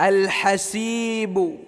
الحسيب.